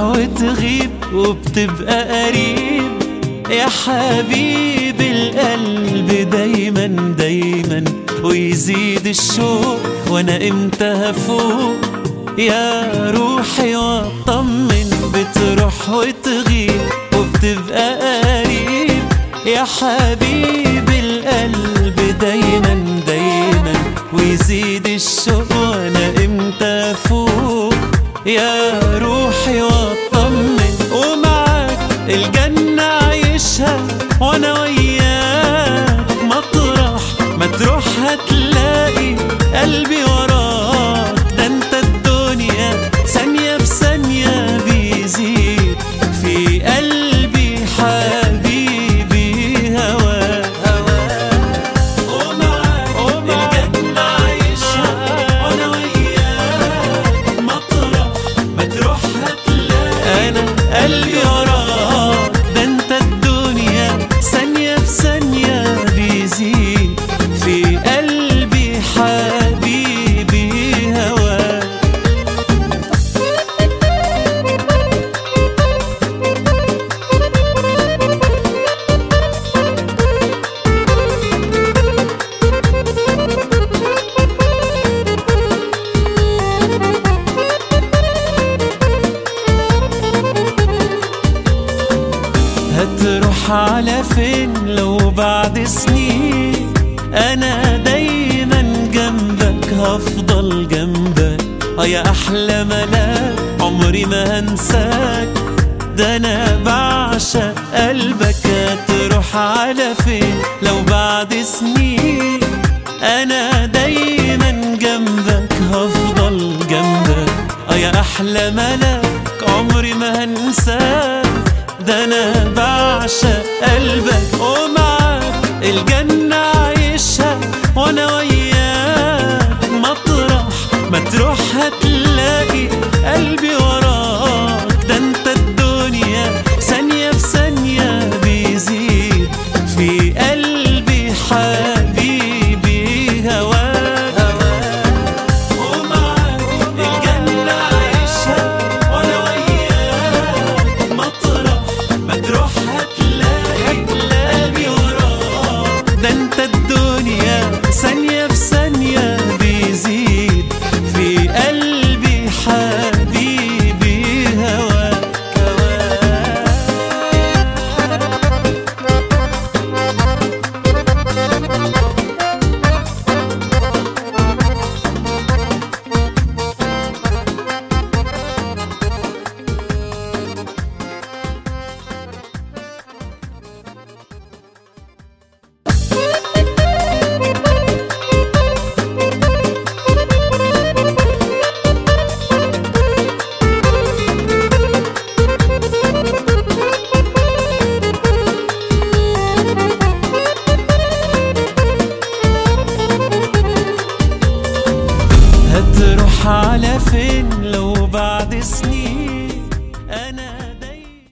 وتغيب وبتبقى قريب. يا حبيب القلب دايما دايما ويزيد الشوق وأنا إمتى هفوق. يا روحي واطمن بتروح وتغيب وبتبقى قريب. يا حبيب القلب دايما دايما ويزيد الشوق وأنا إمتى افوق يا هتروح على فين لو بعد سنين؟ أنا دايما جنبك هفضل جنبك. آه يا أحلى ملاك عمري ما هنساك. ده أنا بعشق قلبك. هتروح على فين لو بعد سنين؟ أنا دايما جنبك هفضل جنبك. آه يا أحلى ملاك بعشق قلبك ومعاك الجنة عايشها وأنا وياك مطرح ما تروح هتلاقي على فين؟